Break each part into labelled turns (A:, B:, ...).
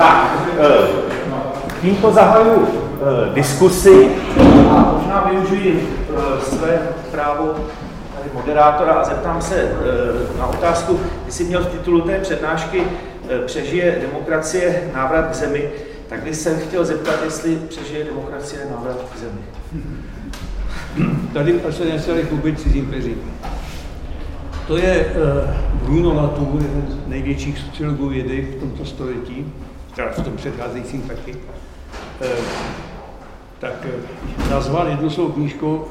A: tak, tímto zahajuji diskusi a možná využiji své právo tady moderátora a zeptám se na otázku, jestli měl v titulu té přednášky Přežije demokracie návrat k zemi, tak bych se chtěl zeptat, jestli přežije demokracie návrat k zemi.
B: Tady se nechceli chlubit cizím peří. To je Bruno Latour, jeden z největších sociologů vědy v tomto století, teda v tom předcházejícím taky. Uh, tak uh, nazval jednu svou knížku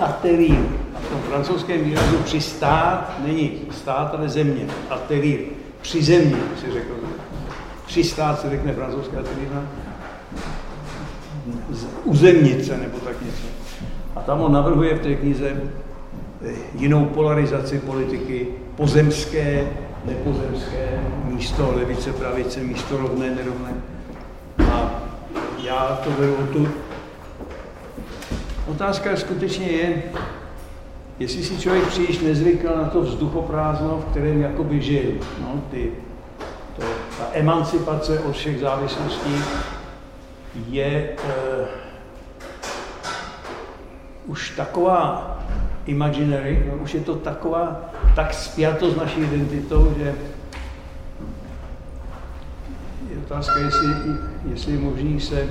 B: Aterír. A v tom francouzském výrazu přistát není stát, ale země. Aterír. Při země, si řekl. Přistát se řekne francouzská terína. Uzemnice nebo tak něco. A tam on navrhuje v té knize eh, jinou polarizaci politiky, pozemské, nepozemské, místo levice, pravice, místo rovné, nerovné. A já to beru tu. Otázka skutečně je, jestli si člověk příliš nezvykl na to vzduchoprázdno, v kterém jakoby žil. No, ty, to, ta emancipace od všech závislostí je eh, už taková imaginary, no, už je to taková, tak spjato s naší identitou, že je otázka, jestli, jestli je možný se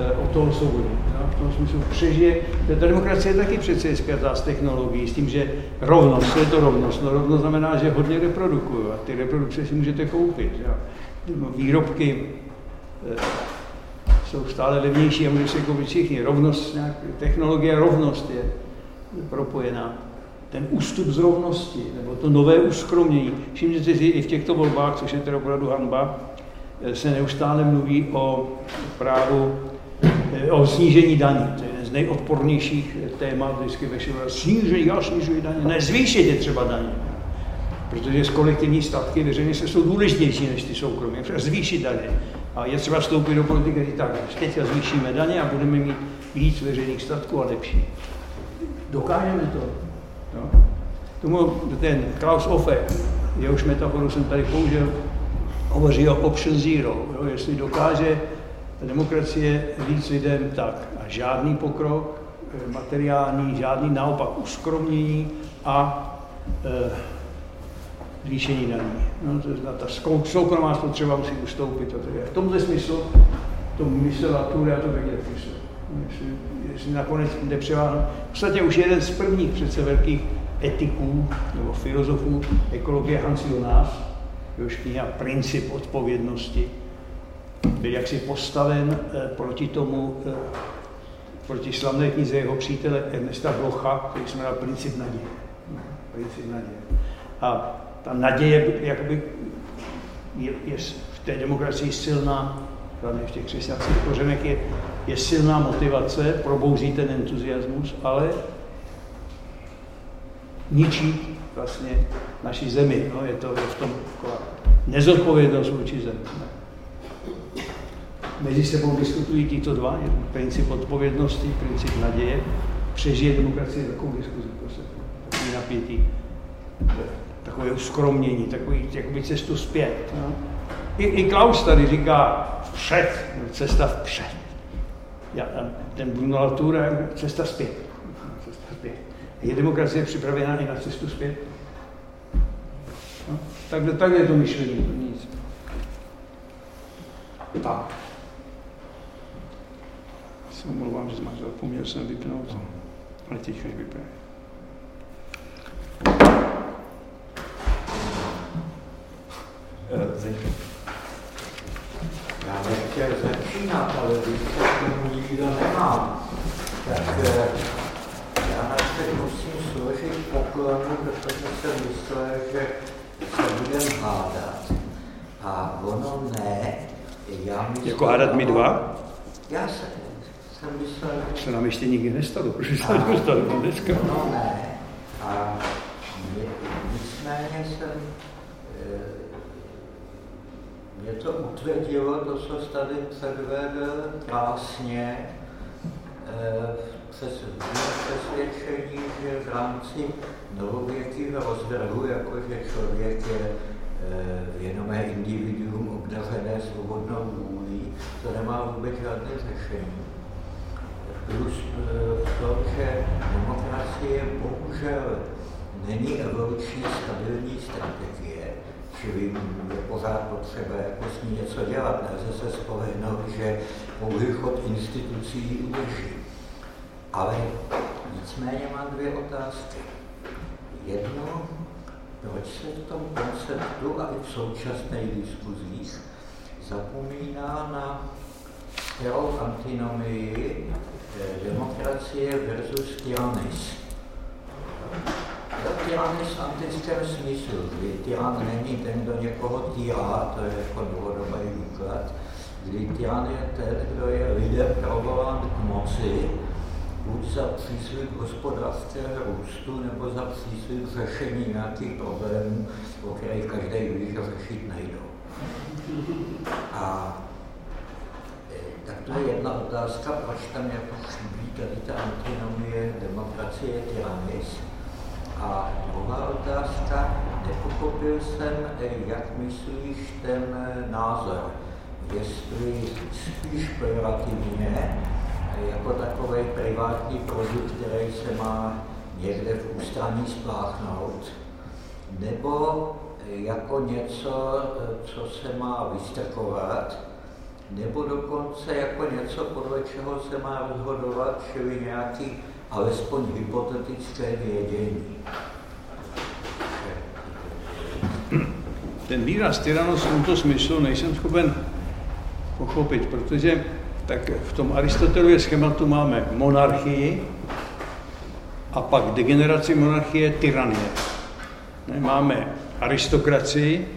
B: eh, o toho osvobodit. No, v tom smyslu přežije. Ta demokracie je taky přece spjatá s technologií, s tím, že rovnost, je to rovnost? No rovnost znamená, že hodně reprodukuju a ty reprodukce si můžete koupit. Výrobky eh, jsou stále levnější a může se koupit všichni. Rovnost, nějak, technologie rovnost je propojená. Ten ústup z rovnosti, nebo to nové uskromění. Všimněte si i v těchto volbách, což je teda opravdu hanba, se neustále mluví o právu, eh, o snížení daní. To je jeden z nejodpornějších témat vždycky ve. Snížení, já snižuji daně. Ne, zvýšit je třeba daně. Protože z kolektivní statky veřejně se jsou důležitější než ty soukromé. Zvýšit daně. A je třeba vstoupit do politiky tak teď zvýšíme daně a budeme mít víc veřejných statků a lepší. Dokážeme to. No. Tomu ten Klaus Offe, jehož metaforu jsem tady použil, hovoří o option zero. Jo? Jestli dokáže demokracie víc lidem, tak a žádný pokrok eh, materiální, žádný naopak uskromnění a e, zvýšení daní. No, to znamená, ta soukromá spotřeba musí ustoupit. A je. V tomhle smyslu to myslel Artur, já to myslím. Jestli, jestli nakonec jde převáhnout. V podstatě už jeden z prvních přece velkých etiků nebo filozofů ekologie Hans Jonas, jehož kniha Princip odpovědnosti, byl jaksi postaven eh, proti tomu, eh, proti slavné knize jeho přítele Ernesta Blocha, který se jmenoval Princip naděje. Princip naděje. A ta naděje jakoby je, je v té demokracii silná, hlavně v těch křesťanských kořenech je, je silná motivace, probouzí ten entuziasmus, ale ničí vlastně naší zemi. No, je to v tom taková nezodpovědnost vůči zemi. Mezi sebou diskutují tyto dva, princip odpovědnosti, princip naděje. Přežije demokracie takovou diskuzi, prostě, takový napětí takové uskromění, takový jakoby cestu zpět. No. I, I Klaus tady říká vpřed, cesta vpřed. Já, ten Bruno Latour cesta zpět. Cesta zpět. Je demokracie připravená i na cestu zpět? No, takhle, takhle je to myšlení, nic. Tak. Se omlouvám, že jsem zapomněl jsem vypnout, ale teď už vypne.
C: Já nechtěl začínat, ale když se k tomu nikdo nemám, tak eh, já na se musím složit poklonu, protože jsem myslel, že se budeme hádat. A ono ne. Já myslím,
B: jako hádat my dva?
C: Já jsem, jsem myslel,
B: že... Se nám ještě nikdy nestalo, protože se nám dostalo dneska.
C: No ne. A nicméně jsem mě to utvrdilo, to, co tady předvedl krásně, eh, přes přesvědčení, že v rámci novověkého rozvrhu, jakože člověk je vědomé individuum obdařené svobodnou vůlí, to nemá vůbec žádné řešení. Plus v tom, že demokracie bohužel není evoluční stabilní strategie, čili je pořád potřeba jako s ní něco dělat. Nelze se spolehnout, že pouhý chod institucí ji udrží. Ale nicméně mám dvě otázky. Jednu, proč se v tom konceptu a i v současných diskuzích zapomíná na kterou antinomii eh, demokracie versus tyranis. Tyran je v antickém smyslu, kdy tyran není ten, kdo někoho týrá, to je jako dlouhodobý výklad, kdy tyran je ten, kdo je lidem provolán k moci, buď za příslip hospodářského růstu, nebo za příslip řešení nějakých problémů, o kterých každý ví, že řešit nejdou. A e, tak to je jedna otázka, proč tam jako chybí tady ta antinomie demokracie tyranis. A druhá otázka, nepochopil jsem, jak myslíš ten názor, jestli spíš pejorativně, jako takový privátní produkt, který se má někde v ústraní spláchnout, nebo jako něco, co se má vystrkovat, nebo dokonce jako něco, podle čeho se má rozhodovat, čili nějaký alespoň hypotetické vědění.
B: Ten výraz tyranos v tomto smyslu nejsem schopen pochopit, protože tak v tom Aristotelově schématu máme monarchii a pak degeneraci monarchie tyranie. Máme aristokracii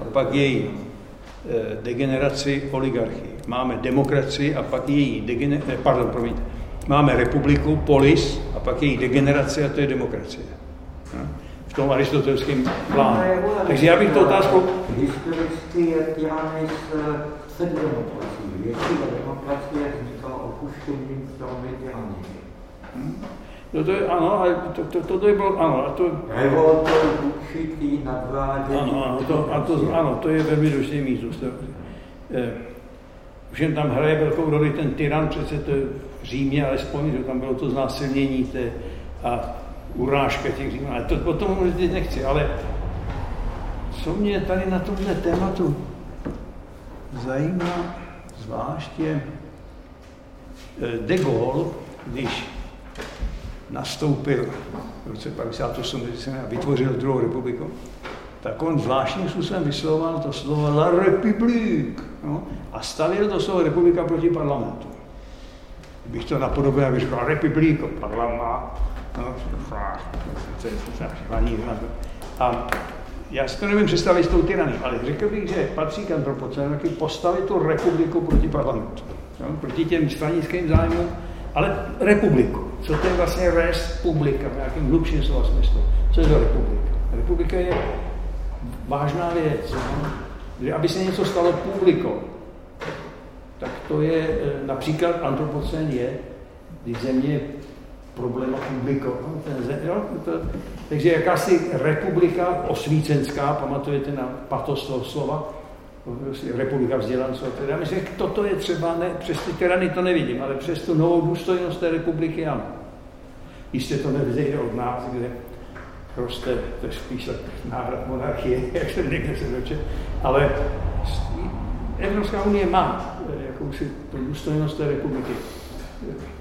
B: a pak její eh, degeneraci oligarchii. Máme demokracii a pak její degeneraci, eh, pardon, promiňte, máme republiku, polis a pak její degeneraci a to je demokracie. V tom aristotelském plánu. Takže já bych to otázku...
C: Historicky je tyranis před demokracií. Většina demokracie vznikla opuštěním strany tyranii.
B: No to je, ano, ale to, to, to, to je bylo, ano, a to...
C: Revoltou určitý nadvádění.
B: Ano, ano, to, a to, ano, to je velmi důležitý mízus. Eh, všem tam hraje velkou roli ten tyran, přece to Římě, alespoň, že tam bylo to znásilnění té, a urážka těch Římů, ale to potom teď nechci, ale co mě tady na tomhle tématu zajímá, zvlášť je eh, de Gaulle, když nastoupil v roce 58, a vytvořil druhou republiku, tak on zvláštním způsobem vyslovoval to slovo la republique no, a stavil to slovo republika proti parlamentu. Bych to napodobil, abych řekl republik, parlament, no, a já si to nevím představit s tou tyraní, ale řekl bych, že patří k taky postavit tu republiku proti parlamentu. No, proti těm stranickým zájmům, ale republiku. Co to je vlastně res publika v nějakém hlubším slova smyslu? Co je to republika? Republika je vážná věc. No? Aby se něco stalo publikou, to je e, například antropocen je, když země je probléma publiko. No, ten, jo, to, takže jakási republika osvícenská, pamatujete na patos toho slova, republika vzdělanců a teda. Myslím, že toto je třeba, ne, přes ty tyrany to nevidím, ale přes tu novou důstojnost té republiky ano. Jistě to nevzejde od nás, kde roste, to je spíš návrat monarchie, jak jsem někde se dočet, ale Evropská unie má jakousi důstojnost té republiky.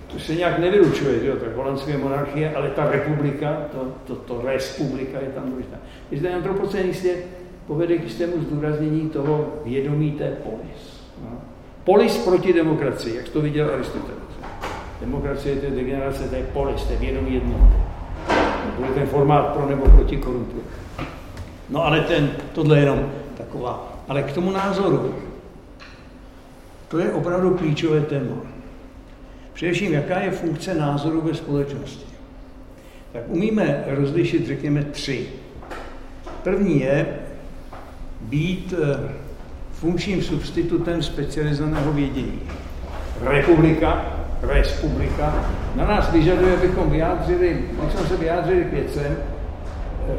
B: To se nějak nevylučuje, že jo, tak holandské monarchie, ale ta republika, to, to, to res publika je tam důležitá. Když ten antropocén jistě povede k jistému zdůraznění toho vědomí té polis. No. Polis proti demokracii, jak to viděl Aristoteles. Demokracie to je degenerace té polis, té vědomí jednoty. To je ten formát pro nebo proti korumpu. No ale ten, tohle je jenom taková. Ale k tomu názoru, to je opravdu klíčové téma. Především, jaká je funkce názoru ve společnosti. Tak umíme rozlišit, řekněme, tři. První je být eh, funkčním substitutem specializovaného vědění. Republika, republika, na nás vyžaduje, abychom vyjádřili, abychom se vyjádřili k věcem,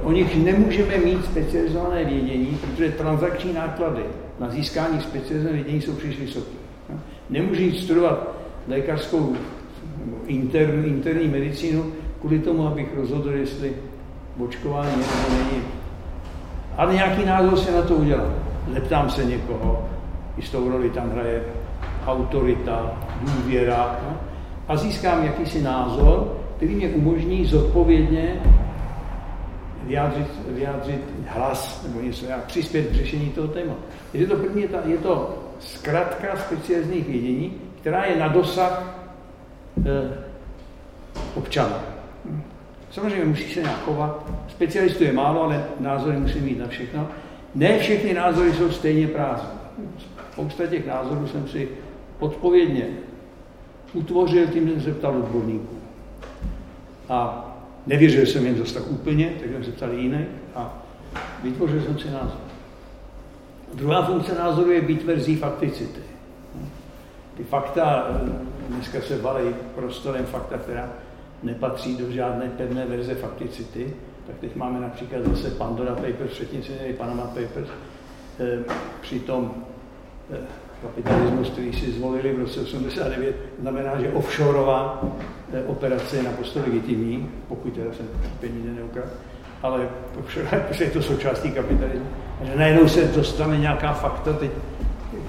B: o nich nemůžeme mít specializované vědění, protože transakční náklady na získání specializovaného vědění jsou příliš vysoké. Nemůžu jít studovat lékařskou nebo interní, interní medicínu kvůli tomu, abych rozhodl, jestli očkování nebo není. Ale nějaký názor se na to udělám. Zeptám se někoho, jistou roli tam hraje autorita, důvěra a získám jakýsi názor, který mě umožní zodpovědně vyjádřit, vyjádřit hlas nebo něco, jak přispět k řešení toho tématu. Je to první, je to zkratka specializních vědění, která je na dosah eh, občana. Samozřejmě musí se nějak chovat. Specialistů je málo, ale názory musí mít na všechno. Ne všechny názory jsou stejně prázdné. Spousta těch názorů jsem si odpovědně utvořil tím, že jsem se ptal odborníků. A nevěřil jsem jim zase tak úplně, tak jsem se ptal jiný a vytvořil jsem si názor. Druhá funkce názoru je být verzí fakticity. Ty fakta, dneska se valí prostorem fakta, která nepatří do žádné pevné verze fakticity, tak teď máme například zase Pandora Papers, třetí Panama Papers, e, přitom e, kapitalismus, který si zvolili v roce 89, znamená, že offshoreová e, operace je naprosto legitimní, pokud teda se peníze neukradl, ale protože je to součástí kapitalismu. A že najednou se dostane nějaká fakta, teď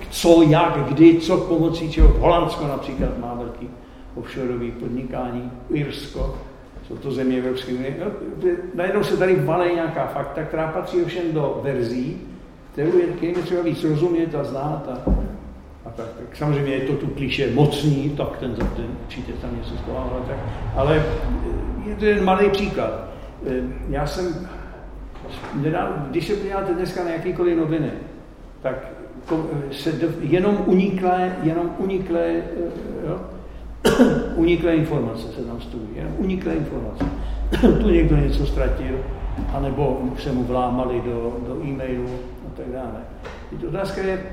B: co, jak, kdy, co pomocí čeho. Holandsko například má velký offshoreový podnikání, Irsko, jsou to země Evropské unie. No, najednou se tady valí nějaká fakta, která patří ovšem do verzí, kterou je, je třeba víc rozumět a znát. A tak, tak, samozřejmě je to tu klíše mocný, tak ten, ten určitě tam něco schovává, tak, ale je to jen malý příklad. E, já jsem, když se podíváte dneska na jakýkoliv noviny, tak se jenom uniklé, jenom uniklé, jo, uniklé informace se tam studují, jenom uniklé informace. tu někdo něco ztratil, anebo se mu vlámali do, do e-mailu a tak dále. Teď otázka je,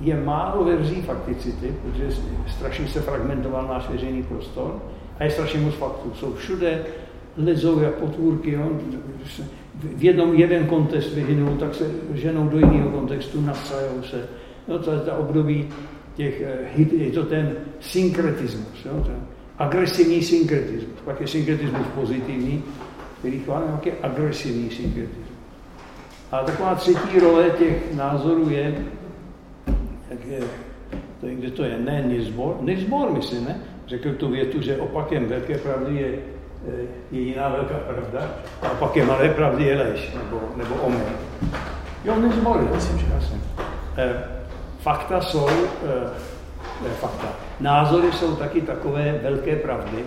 B: je málo verzí fakticity, protože strašně se fragmentoval náš veřejný prostor a je strašně moc faktů. Jsou všude, lezou jak potvůrky, jo? v jednom jeden kontext vyhynul, tak se ženou do jiného kontextu, navcajou se. No, to je ta období těch, eh, je to ten synkretismus, jo, ten agresivní synkretismus. Pak je synkretismus pozitivní, který chválí je agresivní synkretismus. A taková třetí role těch názorů je, jak je, to je, kde to je, ne Nizbor, Nizbor myslím, ne? Řekl tu větu, že opakem velké pravdy je eh, je jiná velká pravda a opakem malé pravdy je lež, nebo, nebo omyl. Jo, Nizbor, myslím, že já jsem. Eh, fakta jsou, ne, fakta, názory jsou taky takové velké pravdy,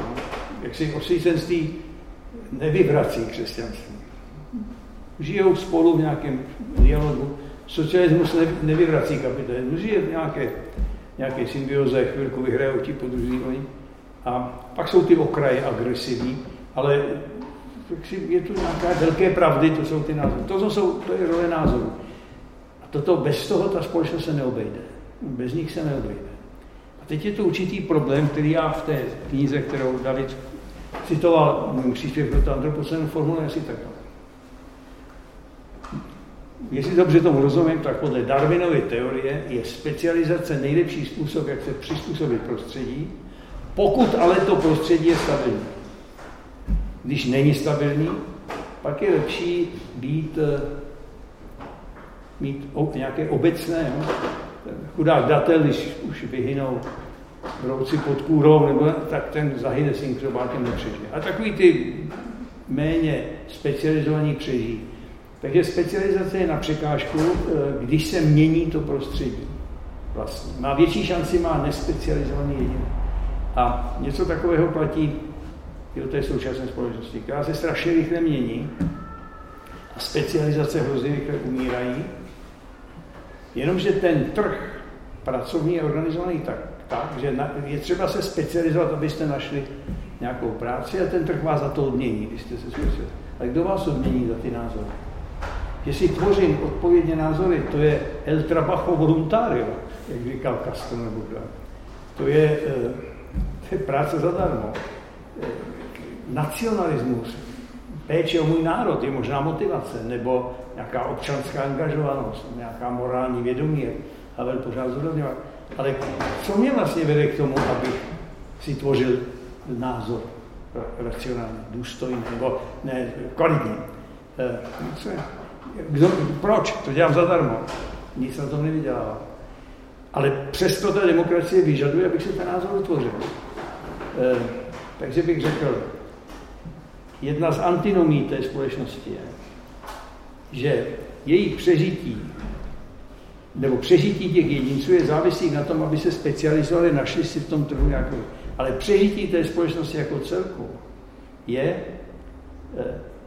B: no, jak si osvícenství nevyvrací křesťanství. Žijou spolu v nějakém dialogu. Socialismus nevyvrací kapitalismus, žije v nějaké, nějaké symbioze, chvilku vyhrajou ti podruzí oni. A pak jsou ty okraje agresivní, ale je tu nějaké velké pravdy, to jsou ty názory. To, jsou, to je role názoru. Toto bez toho ta společnost se neobejde. Bez nich se neobejde. A teď je to určitý problém, který já v té knize, kterou David citoval, můj příspěvek do antropocenu, formuluje asi takhle. Jestli dobře tomu rozumím, tak podle Darwinovy teorie je specializace nejlepší způsob, jak se přizpůsobit prostředí, pokud ale to prostředí je stabilní. Když není stabilní, pak je lepší být eh, mít nějaké obecné. Jo? Chudák datel, když už vyhynou brouci pod kůrou, nebo, tak ten zahyne synkrobákem nepřežije. A takový ty méně specializovaní přežijí. Takže specializace je na překážku, eh, když se mění to prostředí. Vlastně. Má větší šanci, má nespecializovaný jediný. A něco takového platí i o té současné společnosti, která se strašně rychle mění a specializace hrozně rychle umírají Jenomže ten trh pracovní je organizovaný tak, tak že na, je třeba se specializovat, abyste našli nějakou práci a ten trh vás za to odmění, když jste se specializovali. A kdo vás odmění za ty názory? Jestli tvořím odpovědně názory, to je el trabajo voluntario, jak říkal Castro nebo. To je, eh, to je práce zadarmo. Eh, nacionalismus, péče o můj národ je možná motivace, nebo nějaká občanská angažovanost, nějaká morální vědomí, Havel pořád zdůrazňoval. Ale co mě vlastně vede k tomu, abych si tvořil názor racionální, důstojný, nebo ne, kvalitní. Eh? Kdo, proč? To dělám zadarmo. Nic na tom nevydělávám. Ale přesto ta demokracie vyžaduje, abych si ten názor utvořil. E, takže bych řekl, jedna z antinomí té společnosti je, že její přežití nebo přežití těch jedinců je závislý na tom, aby se specializovali, našli si v tom trhu nějakou. Ale přežití té společnosti jako celku je e,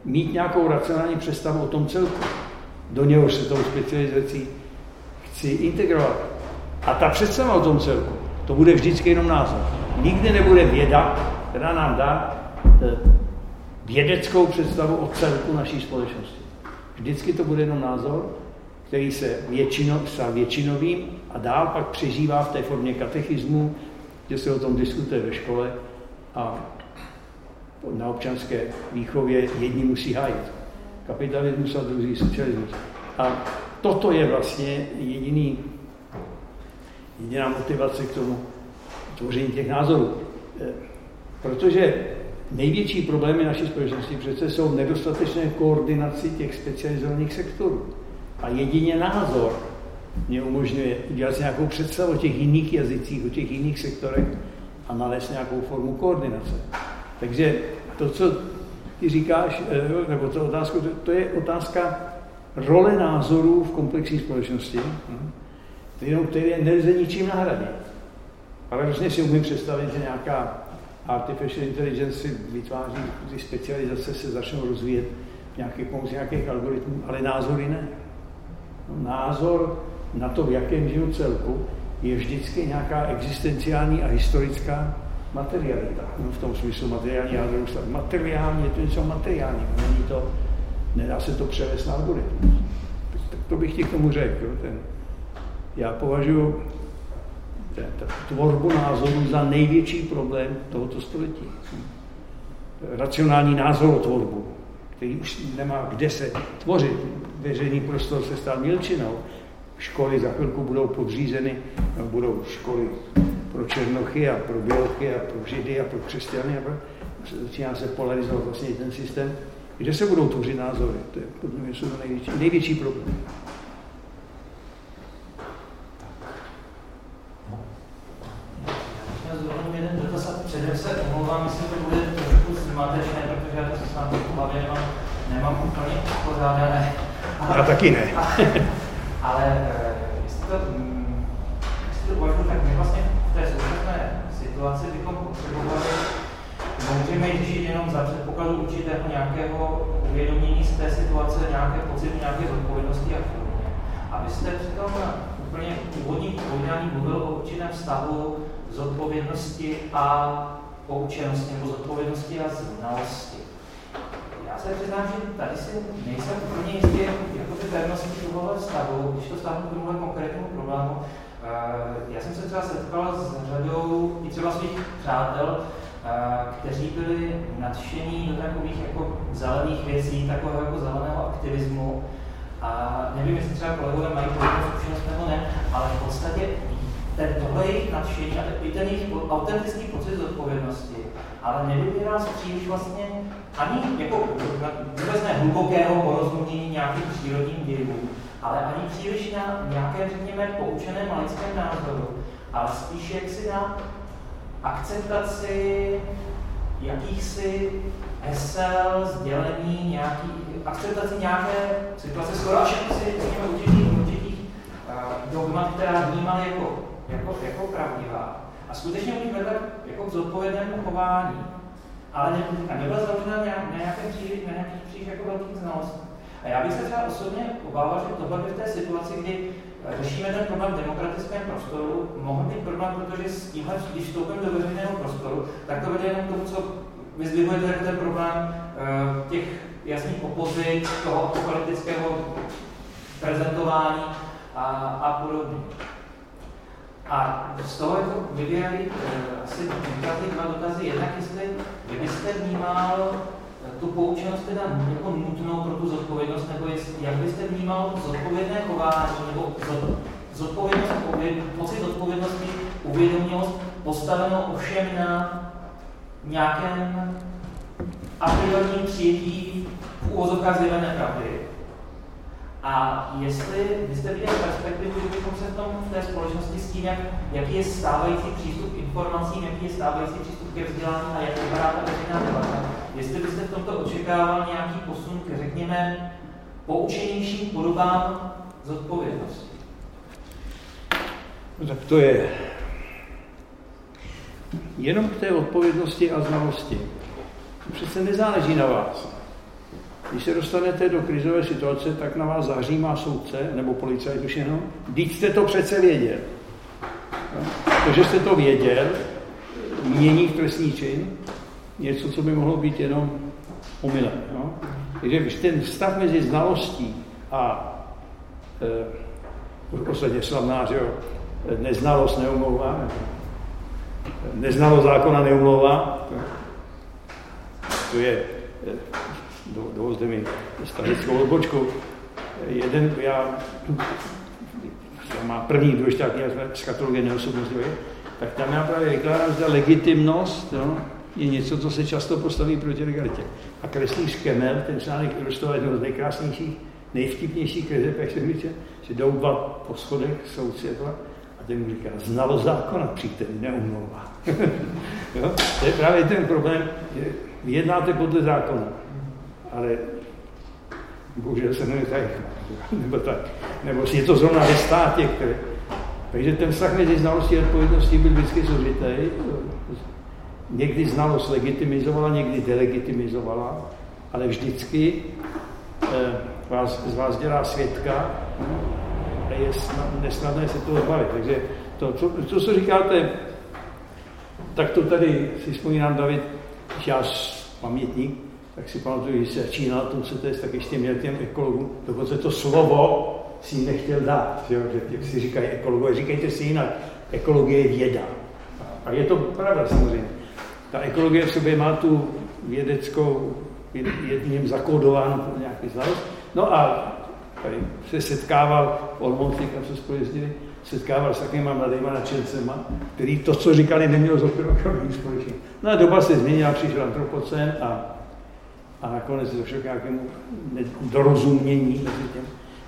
B: mít nějakou racionální představu o tom celku. Do něho se tou specializací chci integrovat. A ta představa o tom celku, to bude vždycky jenom názor. Nikdy nebude věda, která nám dá e, vědeckou představu o celku naší společnosti. Vždycky to bude jenom názor, který se většino, stal většinovým a dál pak přežívá v té formě katechismu, že se o tom diskutuje ve škole a na občanské výchově jedni musí hájit kapitalismus a druhý socialismus. A toto je vlastně jediný, jediná motivace k tomu tvoření těch názorů. E, protože největší problémy naší společnosti přece jsou nedostatečné koordinaci těch specializovaných sektorů. A jedině názor mě umožňuje udělat si nějakou představu o těch jiných jazycích, o těch jiných sektorech a nalézt nějakou formu koordinace. Takže to, co ty říkáš, eh, nebo to otázku, to je otázka role názorů v komplexní společnosti, jenom které nelze ničím nahradit. Ale vlastně si umím představit, že nějaká artificial intelligence vytváří ty specializace, se začnou rozvíjet nějaké pomocí nějakých algoritmů, ale názory ne. Názor na to, v jakém žiju celku, je vždycky nějaká existenciální a historická materialita. No, v tom smyslu materiální a materiální je to něco materiální, není to, nedá se to převést na algoritmus. Tak to bych ti k tomu řekl. Ten, já považuji tvorbu názorů za největší problém tohoto století. Racionální názor o tvorbu který už nemá kde se tvořit. Veřejný prostor se stal milčinou. Školy za chvilku budou podřízeny, budou školy pro černochy a pro bělochy a pro židy a pro křesťany a pro, začíná se polarizovat vlastně ten systém, kde se budou tvořit názory. To je podle mě jsou to největší, největší problém.
D: Předem se omlouvám, myslím, že to bude trošku zmatečné, protože já to s vámi hlavě nemám, nemám úplně pořádané.
B: Já taky ne.
D: ale eh, to uvažuji, tak my vlastně v té současné situaci bychom potřebovali můžeme řešit jenom za předpokladu určitého nějakého uvědomění z té situace, nějaké pocity, nějaké zodpovědnosti a podobně. Abyste při tom úplně úvodním povídání mluvil o určitém vztahu zodpovědnosti a poučenosti, nebo zodpovědnosti a znalosti. Já se přiznám, že tady si nejsem úplně jistý, jako ty pevnosti tohohle vztahu, když to stáhnu k tomuhle konkrétnímu problému. Eh, já jsem se třeba setkal s řadou i třeba svých přátel, eh, kteří byli nadšení do takových jako zelených věcí, takového jako zeleného aktivismu. A nevím, jestli třeba kolegové mají podobnou zkušenost nebo ne, ale v podstatě ten tohle jejich nadšení a i ten jejich autentický pocit zodpovědnosti, ale nevybírá z příliš vlastně ani jako vůbec ne hlubokého porozumění nějakým přírodním dějům, ale ani příliš na nějaké, řekněme, poučeném lidském názoru, ale spíš jaksi na akceptaci jakýchsi hesel, sdělení, nějaký, akceptaci nějaké situace, skoro až si, řekněme, určitých, určitých uh, dogmat, která vnímali jako jako, jako pravdivá. A skutečně u nich vedla jako k zodpovědnému chování. Ale ne, nebyla založena na, nějakém příliš, nějakých příliš jako velkých znalostí. A já bych se třeba osobně obával, že tohle by v té situaci, kdy řešíme ten problém v demokratickém prostoru, mohl být problém, protože s tímhle, když vstoupím do veřejného prostoru, tak to vede jenom k tomu, co vyzdvihujete jako ten problém uh, těch jasných opozic, toho apokalyptického prezentování a, a podobně. A z toho jako vyvíjeli uh, asi dva, dotazy. Jednak, jestli vy byste vnímal tu poučenost teda jako nutnou pro tu zodpovědnost, nebo jest, jak byste vnímal zodpovědné chování, nebo zodpovědnost, pocit zodpovědnosti, uvědomělost, postaveno ovšem na nějakém aprilním přijetí v úvozovkách zjevené pravdy. A jestli vy jste viděl perspektivu, že bychom se v, tom, v té společnosti s tím, jak, jaký je stávající přístup k informacím, jaký je stávající přístup ke vzdělání a jak vypadá ta veřejná debata, jestli byste v tomto očekával nějaký posun k, řekněme, poučenějším podobám zodpovědnosti?
B: No tak to je jenom k té odpovědnosti a znalosti. Přece nezáleží na vás. Když se dostanete do krizové situace, tak na vás zahřímá soudce nebo policajt už jenom. Když jste to přece věděl. To, že jste to věděl, mění v trestní čin něco, co by mohlo být jenom omylem. No? Takže ten vztah mezi znalostí a e, v podstatě slavná, že jo, neznalost neumlouvá, neznalost zákona neumlouvá, to je do, dovolte mi stavickou odbočku. Jeden, já, já má první důležitá kniha skatologie neosobnosti, tak tam já právě vykládám, že legitimnost jo, je něco, co se často postaví proti legalitě. A kreslíř Kemel, ten článek ilustroval jedno z nejkrásnějších, nejvtipnějších kreseb, jak se říče, že jdou dva po schodech, soudci a ten mu říká, znalo zákona, přítel, neumlouvá. to je právě ten problém, že jednáte podle zákona ale bohužel se tak, nebo tak, nebo je to zrovna ve státě, které, takže ten vztah mezi znalostí a odpovědností byl vždycky složitý. Někdy znalost legitimizovala, někdy delegitimizovala, ale vždycky eh, vás, z vás dělá svědka a je snad, nesnadné se toho zbavit. Takže to, co, co, co říkáte, tak to tady si vzpomínám, David, já pamětník, tak si pamatuju, že se začínal tom CTS, tak ještě měl těm ekologům, dokonce to slovo si nechtěl dát, že jak si říkají ekologové, říkejte si jinak, ekologie je věda. A je to pravda samozřejmě. Ta ekologie v sobě má tu vědeckou, jedním zakódováno nějaký znalost. No a tady se setkával Olmouci, kam se spolu jezdili, setkával s takovýma mladýma nadšencema, který to, co říkali, nemělo zopět společně. No a doba se změnila, přišel antropocen a a nakonec došlo k nějakému dorozumění mezi těm.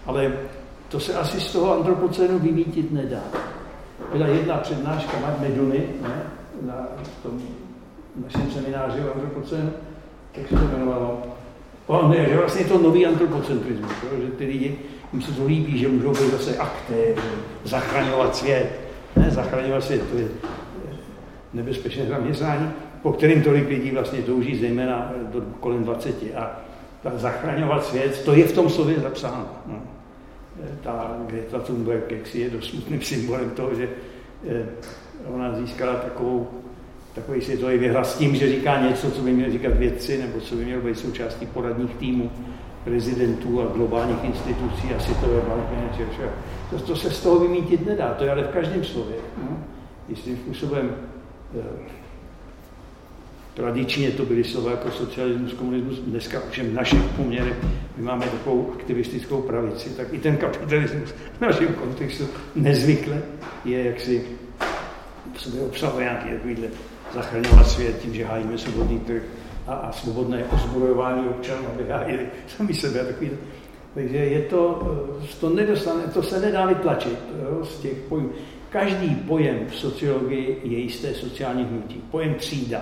B: Ale to se asi z toho antropocénu vymítit nedá. Byla jedna přednáška Matt Meduny ne, našem semináři o antropocénu, jak se to jmenovalo. On je, že vlastně to nový antropocentrismus, že ty lidi, jim se to líbí, že můžou být zase aktéři, zachraňovat svět. Ne, zachraňovat svět, to je nebezpečné zaměstnání po kterým tolik lidí vlastně touží, zejména do kolem 20. A ta zachraňovat svět, to je v tom slově zapsáno. No. Ta Greta Thunberg jak si je dost smutným symbolem toho, že eh, ona získala takovou, takový světový vyhlas s tím, že říká něco, co by měl říkat vědci, nebo co by mělo být součástí poradních týmů prezidentů a globálních institucí a světové banky. To, to se z toho vymítit nedá, to je ale v každém slově. No. Jistým způsobem eh, Tradičně to byly slova jako socialismus, komunismus, dneska už v našich poměrech my máme takovou aktivistickou pravici, tak i ten kapitalismus v našem kontextu nezvykle je jaksi v sobě obsahuje nějaký takovýhle zachraňovat svět tím, že hájíme svobodný trh a, a svobodné ozbrojování občanů, aby hájili sami sebe. Takže je to, to, nedostane, to se nedá vytlačit jo, z těch pojmů. Každý pojem v sociologii je jisté sociální hnutí. Pojem třída,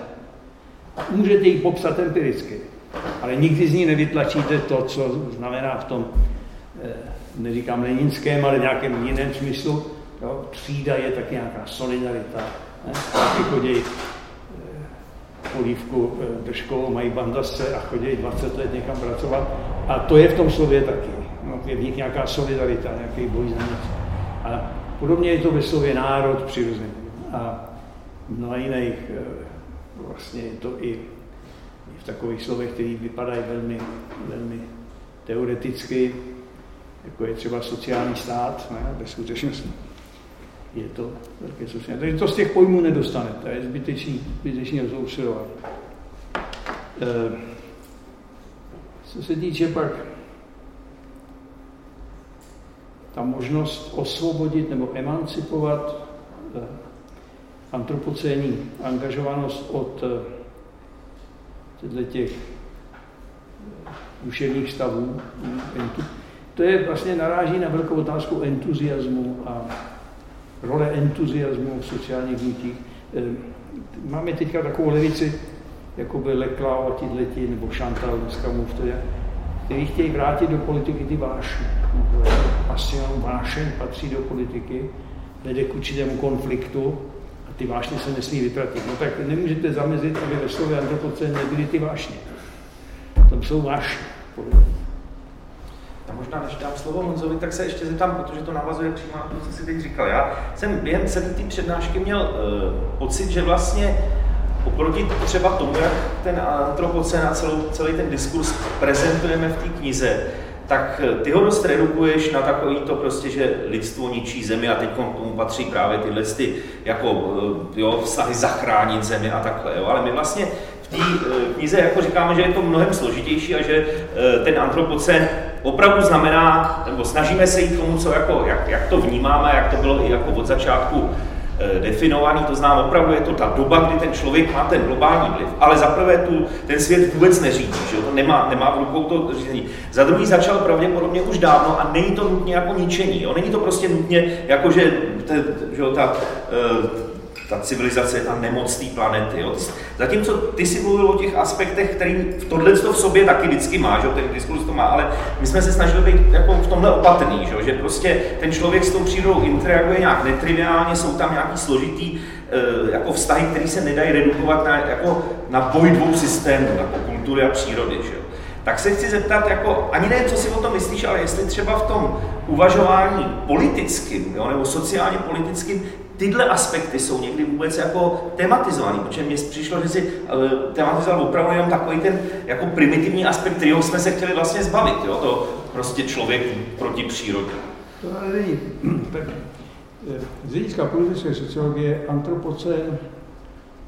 B: můžete ji popsat empiricky, ale nikdy z ní nevytlačíte to, co znamená v tom, eh, neříkám leninském, ale nějakém jiném smyslu. Jo? Třída je tak nějaká solidarita. Ne? Taky chodí eh, polívku eh, držkou, mají bandasce a chodí 20 let někam pracovat. A to je v tom slově taky. No, je v nich nějaká solidarita, nějaký boj za něco. A podobně je to ve slově národ přirozený. A mnoha jiných vlastně je to i, v takových slovech, které vypadají velmi, velmi teoreticky, jako je třeba sociální stát, ne, ve skutečnosti je to velké sociální. Takže to z těch pojmů nedostanete, je zbytečný, zbytečný rozousilovat. E, Co se týče pak ta možnost osvobodit nebo emancipovat eh, antropocénní angažovanost od eh, těch eh, duševních stavů. To je vlastně naráží na velkou otázku entuziasmu a role entuziasmu v sociálních hnutích. Máme teďka takovou levici, jako by Lekla a leti, nebo Chantal, dneska mluvte, kteří chtějí vrátit do politiky ty vášně. Pasion, vášeň patří do politiky, vede k určitému konfliktu a ty vášně se nesmí vytratit. No tak nemůžete zamezit, aby ve slově antropocén nebyly ty vášně. Tam jsou vášně.
A: A možná, než dám slovo Honzovi, tak se ještě zeptám, protože to navazuje přímo na to, co jsi teď říkal. Já jsem během celé té přednášky měl uh, pocit, že vlastně oproti třeba tomu, jak ten antropocén a celou, celý ten diskurs prezentujeme v té knize, tak eh, ty ho dost redukuješ na takový to prostě, že lidstvo ničí zemi a teď k tomu patří právě tyhle ty jako, eh, jo, vztahy zachránit zemi a takhle. Jo. Ale my vlastně v té eh, knize jako říkáme, že je to mnohem složitější a že ten antropocén opravdu znamená, nebo snažíme se jít tomu, co jako, jak, jak to vnímáme, jak to bylo i jako od začátku definovaný, to znamená opravdu je to ta doba, kdy ten člověk má ten globální vliv, ale za prvé tu, ten svět vůbec neřídí, že to nemá, nemá v rukou to řízení. Za druhý začal pravděpodobně už dávno a není to nutně jako ničení, jo? není to prostě nutně jako, že, že ta, uh, ta civilizace je ta nemoc té planety. Jo. Zatímco ty si mluvil o těch aspektech, který v tohle v sobě taky vždycky má, že ten diskurs to má, ale my jsme se snažili být jako v tomhle opatrný, že, že prostě ten člověk s tou přírodou interaguje nějak netriviálně, jsou tam nějaký složitý eh, jako vztahy, které se nedají redukovat na, jako na boj dvou systémů, jako kultury a přírody. Že? Tak se chci zeptat, jako, ani ne, co si o tom myslíš, ale jestli třeba v tom uvažování politickým jo, nebo sociálně politickým tyhle aspekty jsou někdy vůbec jako tematizovaný, protože mně přišlo, že si uh, tematizoval opravdu jenom takový ten jako primitivní aspekt, kterého jsme se chtěli vlastně zbavit, jo? to prostě člověk proti přírodě.
B: To není. Z hlediska politické sociologie antropocén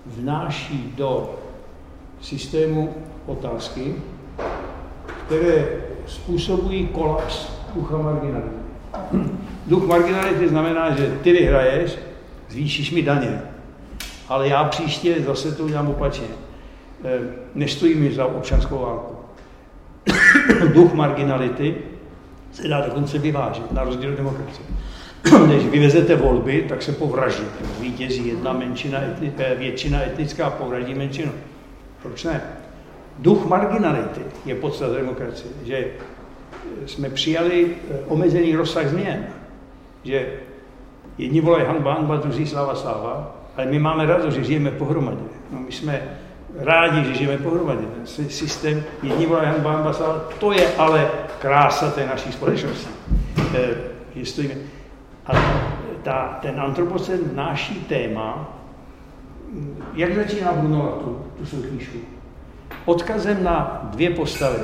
B: vnáší do systému otázky, které způsobují kolaps ducha marginality. Duch marginality znamená, že ty vyhraješ, zvýšíš mi daně, ale já příště zase to udělám opačně. Eh, nestojí mi za občanskou válku. Duch marginality se dá dokonce vyvážit, na rozdíl od demokracie. Než vyvezete volby, tak se povraždí. Vítězí jedna menšina, eh, většina etnická povraždí menšinu. Proč ne? Duch marginality je podstata demokracie, že jsme přijali eh, omezený rozsah změn, že Jedni volají hanba, hanba, druzí sláva, sláva, ale my máme radost, že žijeme pohromadě. No, my jsme rádi, že žijeme pohromadě. Ten systém, jedni volají hanba, hanba, sláva, to je ale krása té naší společnosti. E, stojíme. A ta, ten antropocen náší téma, jak začíná Brunova tu, tu svou knížku? Odkazem na dvě postavy.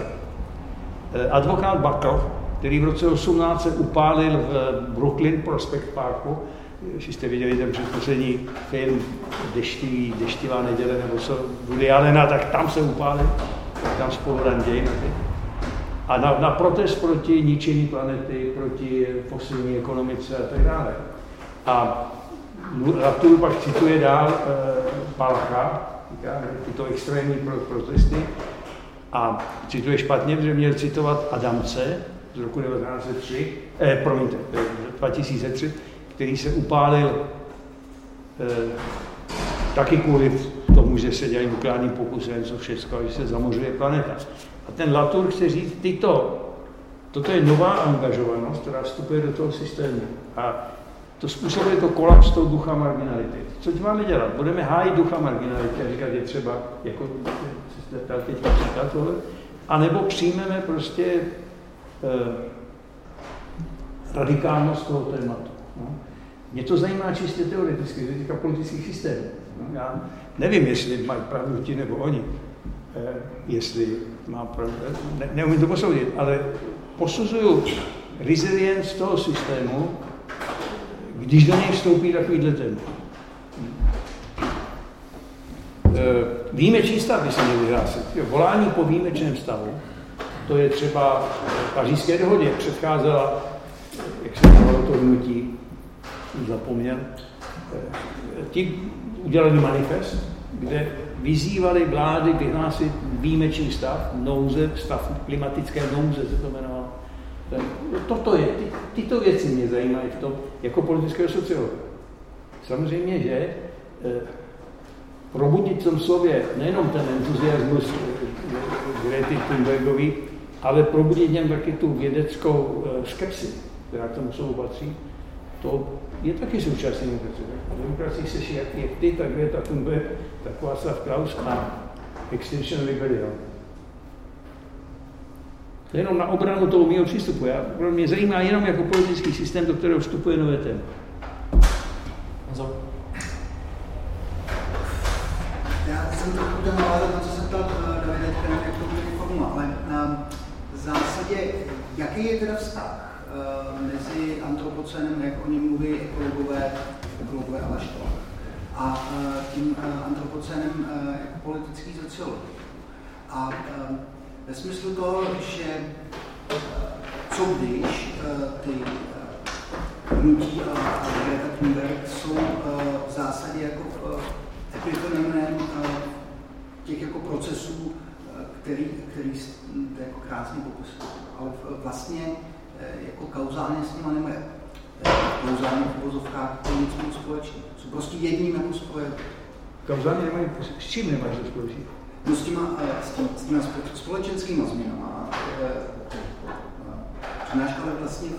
B: E, advokát Bakl, který v roce 18 upálil v Brooklyn Prospect Parku, jestli jste viděli ten předposlední film Deštivý, Deštivá neděle nebo co, Woody Allena, tak tam se upálil, tam spolu randěj. A na, na protest proti ničení planety, proti fosilní ekonomice a tak dále. A Latour pak cituje dál e, Palacha, tyto extrémní protesty, a cituje špatně, protože měl citovat Adamce, z roku 1903, eh, promiňte, 2003, eh, který se upálil eh, taky kvůli tomu, že se dělají nukleární pokusy, co všechno, že se zamořuje planeta. A ten Latour chce říct, tyto, toto je nová angažovanost, která vstupuje do toho systému. A to způsobuje to kolaps toho ducha marginality. Co máme dělat? Budeme hájit ducha marginality a říkat, je třeba, jako jste teď říkat tohle, anebo přijmeme prostě radikálnost toho tématu. No. Mě to zajímá čistě teoreticky, z hlediska politických systémů. No, já nevím, jestli mají pravdu ti nebo oni, eh, jestli má pravdu, ne, neumím to posoudit, ale posuzuju resilience toho systému, když do něj vstoupí takovýhle téma. Eh, výjimečný stav by se měl vyhlásit. Volání po výjimečném stavu To je třeba pařížské dohodě. Předcházela, jak se jmenovalo to hnutí, zapomněl, ti udělali manifest, kde vyzývali vlády vyhlásit výjimečný stav, nouze, stav klimatické nouze se to jmenovalo. Toto je, ty, tyto věci mě zajímají v tom, jako politického sociologa. Samozřejmě, že eh, probudit v tom slově nejenom ten entuziasmus eh, Grety Thunbergový, ale probudit něm taky tu vědeckou eh, skepsi, která k tomu slovu patří, to je taky součástí demokracie. V demokracii se jak, jak ty, tak Greta Thunberg, tak Václav Klaus a Extinction Rebellion. To je jenom na obranu toho mého přístupu. Já, mě zajímá jenom jako politický systém, do kterého vstupuje nové téma.
E: Já jsem trochu ten na co se ptal eh, Davide, zásadě, jaký je teda vztah Eh, mezi antropocenem, jak o něm mluví ekologové, ekologové a Laštova, a eh, tím antropocenem jako politický sociolog. A ve smyslu toho, že co když ty hnutí a Greta Thunberg jsou v zásadě jako epifenomenem těch jako procesů, který, který jako krásně popisuje. Ale vlastně Eh, jako kauzálně s nimi nemají eh, kauzálně v uvozovkách nic moc společného. Jsou prostě jedním jako spojem.
B: Kauzálně nemají, s čím nemají to společného?
E: No s těma, eh, s těma, s těma společenskými změnama. Přednáška, ale vlastně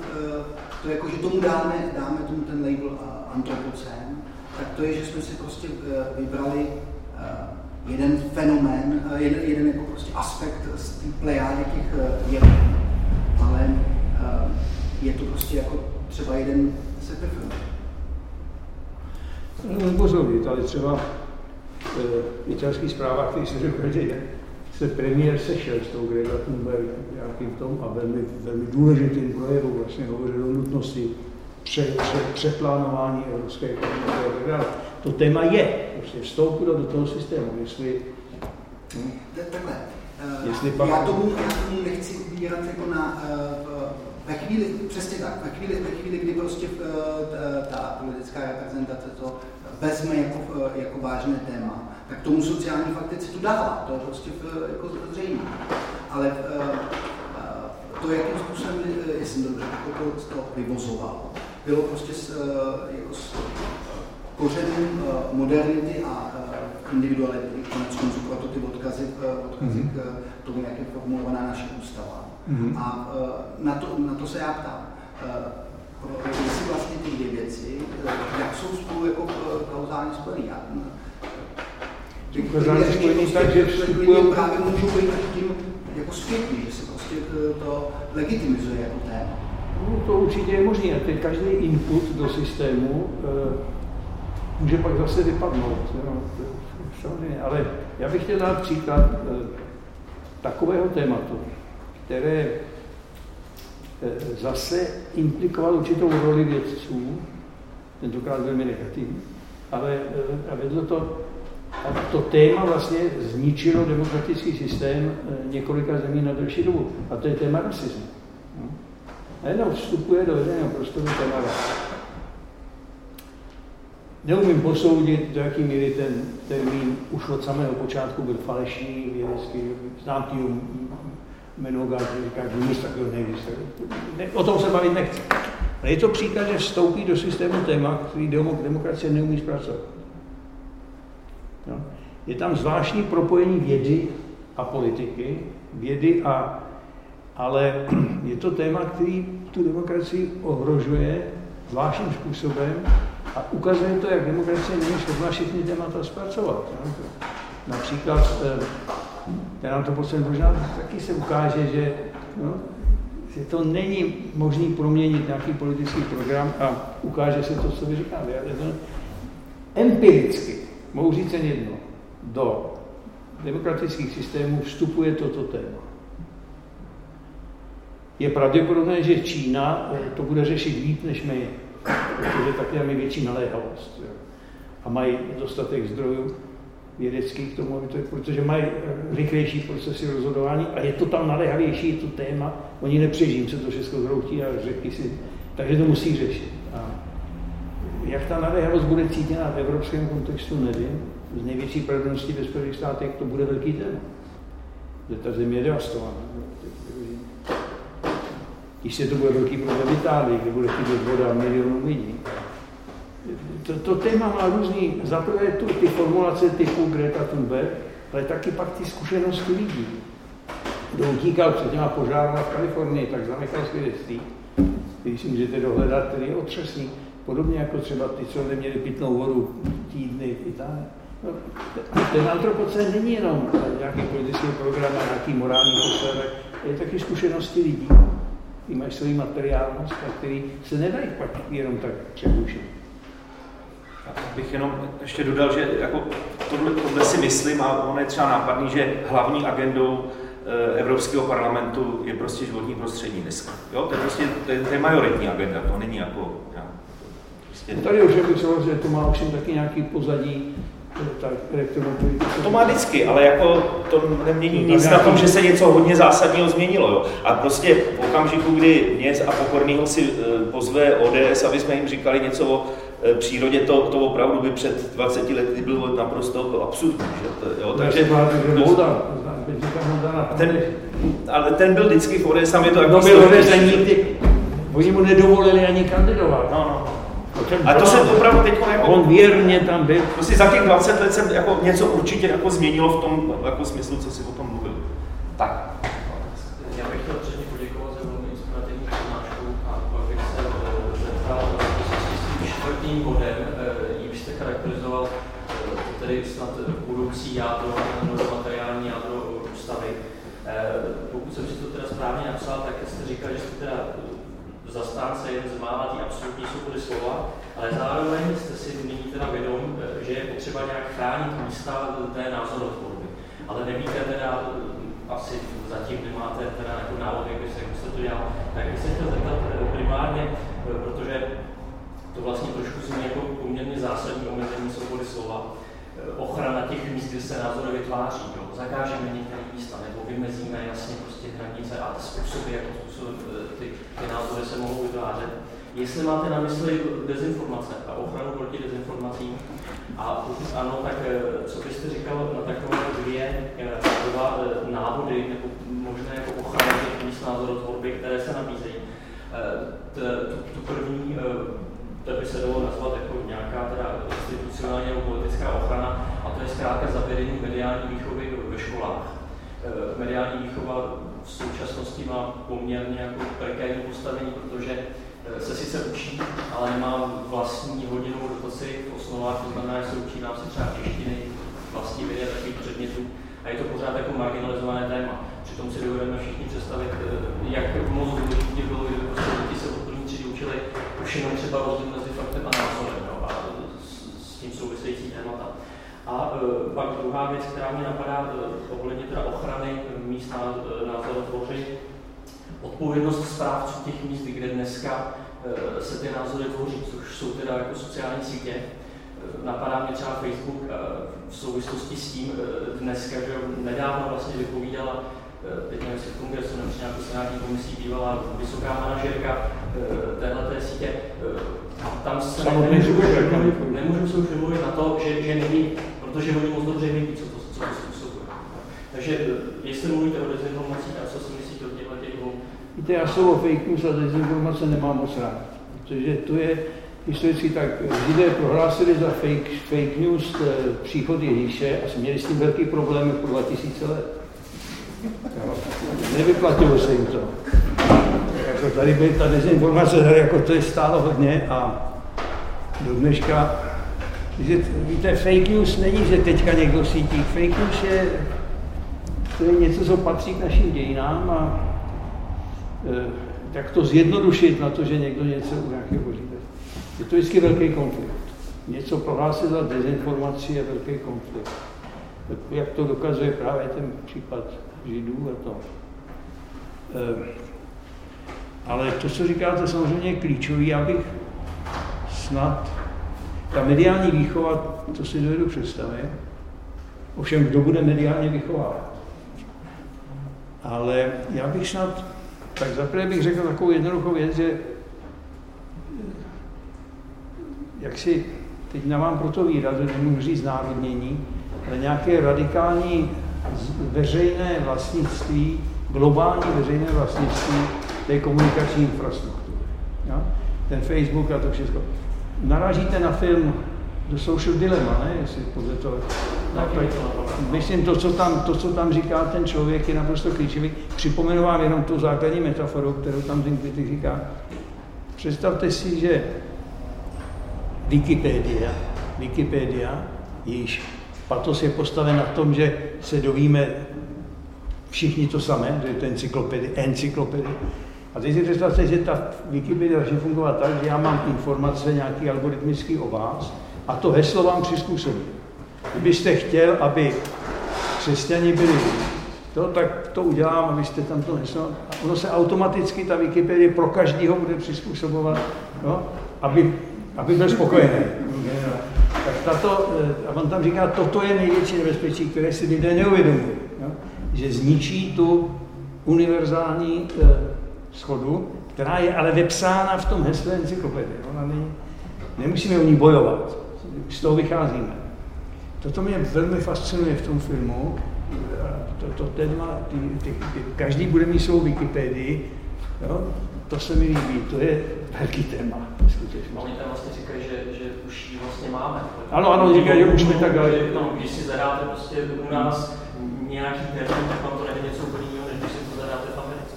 E: to je jako, že tomu dáme, dáme tomu ten label antropocén, tak to je, že jsme si prostě vybrali jeden fenomén, jeden, jeden jako prostě aspekt z té plejádě těch jevů. Ale Eh, je to prostě jako třeba jeden z epifenů.
B: No, upozornit, ale třeba v eh, italských zprávách, který se řekl, že se premiér sešel s tou Greta Thunberg nějakým tom a velmi, velmi důležitým projevu vlastně hovořil o nutnosti pře, pře, přeplánování evropské ekonomiky a tak dále. To téma je, prostě vstoupit do toho systému, jestli...
E: Hm? Takhle, uh, jestli pak... já, tomu, já tomu nechci ubírat jako na uh, ve chvíli, přesně tak, ve chvíli, ve chvíli kdy prostě eh, ta politická reprezentace to vezme jako, eh, jako vážné téma, tak tomu sociální faktici to dává, to je prostě eh, jako zřejmé. Ale to, jakým způsobem, jestli dobře to z toho vyvozoval, bylo prostě s, jako s kořenem modernity a individuality, konec konců proto ty odkazy, odkazy mm-hmm. k tomu, jak je formulovaná naše ústava. Mm-hmm. A na to, na to se já ptám. Jestli vlastně ty dvě věci, jak jsou spolu jako kauzálně spojený. Já,
B: Kauzálně spojený tak, že
E: vstupují... Právě můžou být tím jako zpětný, že se prostě to legitimizuje jako téma.
B: No, to určitě je možné. Teď každý input do systému uh, může pak zase vypadnout. Jo. Samozřejmě, ale já bych chtěl dát příklad uh, takového tématu které eh, zase implikovalo určitou roli vědců, tentokrát velmi negativní, ale a vedlo to, a to téma vlastně zničilo demokratický systém několika zemí na delší dobu. A to je téma rasismu. No. A jenom vstupuje do veřejného prostoru rasismu. Neumím posoudit, do jaký míry ten termín už od samého počátku byl falešný, vědecký, znám tím Menoga, říká, že nic takového neexistuje. Ne, o tom se bavit nechci. Ale je to příklad, že vstoupí do systému téma, který demokracie neumí zpracovat. No. Je tam zvláštní propojení vědy a politiky, vědy a ale je to téma, který tu demokracii ohrožuje zvláštním způsobem a ukazuje to, jak demokracie není schopná všechny témata zpracovat. Například eh, já nám to posledně možná taky se ukáže, že, no, že to není možné proměnit nějaký politický program a ukáže se to, co vy říkáte. Empiricky, mohu říct jen jedno, do demokratických systémů vstupuje toto téma. Je pravděpodobné, že Čína eh, to bude řešit víc než my, protože taky máme větší naléhavost. A mají dostatek zdrojů vědecký k tomu, aby to, protože mají rychlejší procesy rozhodování a je to tam naléhavější, to téma, oni nepřežijí, se to všechno zhroutí a řekli si, takže to musí řešit. A jak ta naléhavost bude cítěna v evropském kontextu, nevím. Z největší pravděpodobností ve Spojených státech to bude velký téma. Že ta země je devastovaná. Se to bude velký problém v Itálii, kde bude chybět voda milionů lidí. To, to téma má různý, zaprvé tu, ty formulace typu Greta Thunberg, ale taky pak ty zkušenosti lidí. Kdo utíkal před těma požárama v Kalifornii, tak zanechal svědectví, který si můžete dohledat, který je otřesný. Podobně jako třeba ty, co neměli pitnou vodu týdny v Itálii. No, ten antropocén není jenom nějaký politický program a nějaký morální postavek, je taky zkušenosti lidí, kteří mají svůj materiálnost a který se nedají jenom tak přebušit.
A: Bych jenom ještě dodal, že jako tohle, tohle si myslím a ono je třeba nápadný, že hlavní agendou eh, Evropského parlamentu je prostě životní prostředí dneska. Jo? To je prostě to je, to je majoritní agenda, to není jako... Já, to,
B: prostě... Tady už je že to má ovšem taky nějaký pozadí tak
A: To má vždycky, ale jako to nemění nic na tom, že se něco hodně zásadního změnilo. Jo. A prostě v okamžiku, kdy mě a Pokornýho si eh, pozve ODS, aby jsme jim říkali něco o eh, přírodě, to, to opravdu by před 20 lety bylo naprosto absurdní. Že? To, jo. Takže, ten, ale ten byl vždycky v ODS, a mě to
B: no, byl ODS nikdy, oni mu nedovolili ani kandidovat.
A: No, no. A to se opravdu teď jako...
B: On věrně tam byl.
A: Prostě za těch 20 let se jako něco určitě jako změnilo v tom jako smyslu, co si o tom mluvil. Tak.
D: Já bych chtěl předně poděkovat za velmi inspirativní přednášku a pak bych se eh, zeptal s čtvrtým bodem, eh, jim jste charakterizoval eh, tedy snad budoucí jádro, materiální jádro ústavy. Pokud jsem si to teda správně napsal, tak jste říkal, že jste teda zastánce jen z mála té absolutní svobody slova, ale zároveň jste si nyní teda vědom, že je potřeba nějak chránit místa té názorotvorby. Ale nevíte teda, asi zatím nemáte teda jako návod, jak by se, to dělal. Tak bych se chtěl zeptat eh, primárně, eh, protože to vlastně trošku zní jako poměrně zásadní omezení svobody slova, eh, ochrana těch míst, kde se názory vytváří. Jo. Zakážeme některé místa nebo vymezíme jasně prostě hranice a způsoby, jak způsobem ty, ty názory se mohou vytvářet. Jestli máte na mysli dezinformace a ochranu proti dezinformacím, a pokud ano, tak eh, co byste říkal na takové dvě eh, dva eh, návody nebo možné jako ochrany těch míst názorotvorby, které se nabízejí? Tu, první, to by se dalo nazvat jako nějaká teda institucionální nebo politická ochrana, a to je zkrátka zavedení mediální výchovy ve školách. Mediální výchova v současnosti má poměrně jako prekérní postavení, protože eh, se sice učí, ale nemá vlastní hodinovou dotaci v osnovách, to znamená, že se učí nám si třeba češtiny, vlastní vědě takových předmětů a je to pořád jako marginalizované téma. Přitom si dovedeme všichni představit, eh, jak moc důležité bylo, kdyby prostě děti se od první třídy učili už jenom třeba rozdíl mezi faktem a názorem no, a s, s tím související témata. A e, pak druhá věc, která mě napadá e, ohledně teda ochrany míst názorotvoři, odpovědnost správců těch míst, kde dneska e, se ty názory tvoří, což jsou teda jako sociální sítě. Napadá mě třeba Facebook v souvislosti s tím dneska, že nedávno vlastně vypovídala teď nevím, jestli v kongresu nebo nějakou senátní komisí bývalá vysoká manažerka téhle sítě. Tam se nemůžu, nemůžu se už na to, že, že není protože oni moc dobře vědí, co to, co to způsobuje. Takže eh, jestli mluvíte o dezinformacích, a co si myslíte o těchto těch?
B: Víte, já slovo fake news a dezinformace nemám moc rád, protože to je historicky tak, lidé prohlásili za fake, fake news eh, příchod Ježíše a měli s tím velký problém po 2000 let. Nevyplatilo se jim to. Jako tady by ta dezinformace, jako to je stálo hodně a do dneška že, víte, fake news není, že teďka někdo sítí. Fake news je, to je něco, co patří k našim dějinám a e, tak to zjednodušit na to, že někdo něco u nějakého říká. Je to vždycky velký konflikt. Něco prohlásit za dezinformaci je velký konflikt. Jak to dokazuje právě ten případ Židů a to. E, ale to, co říkáte, samozřejmě je klíčový, abych snad ta mediální výchova, to si dovedu představit, Ovšem, kdo bude mediálně vychovávat? Ale já bych snad, tak zaprvé bych řekl takovou jednoduchou věc, že jak si, teď nemám pro to výraz, nemůžu říct národnění, ale nějaké radikální veřejné vlastnictví, globální veřejné vlastnictví té komunikační infrastruktury. Ja? Ten Facebook a to všechno. Narážíte na film The Social Dilemma, ne? Jestli podle toho... No, tak, myslím, to co, tam, to, co tam říká ten člověk, je naprosto klíčový. Připomenu vám jenom tu základní metaforu, kterou tam ten kritik říká. Představte si, že Wikipedia, Wikipedia, již patos je postaven na tom, že se dovíme všichni to samé, že je to encyklopedie, encyklopedie. A teď si představte, že ta Wikipedia začne fungovat tak, že já mám informace nějaký algoritmický o vás a to heslo vám přizpůsobí. Kdybyste chtěl, aby křesťani byli to, tak to udělám, abyste tam to heslo. Ono se automaticky, ta Wikipedie pro každého bude přizpůsobovat, no, aby aby byl spokojený. Tak tato, a on tam říká, toto je největší nebezpečí, které si lidé neuvědomují. Že zničí tu univerzální eh, schodu, která je ale vepsána v tom hesle encyklopedie. Ona není, nemusíme o ní bojovat, z toho vycházíme. Toto mě velmi fascinuje v tom filmu. To, to téma, ty, ty, ty, každý bude mít svou Wikipedii, jo? to se mi líbí, to je velký téma.
F: No, oni tam vlastně říkají, že, že už ji vlastně máme.
B: Ano, ano, říkají, že už my tak ale...
F: No, když si zadáte prostě u nás nějaký termín, tak vám to není něco úplně jiného, než když si to zadáte v Americe.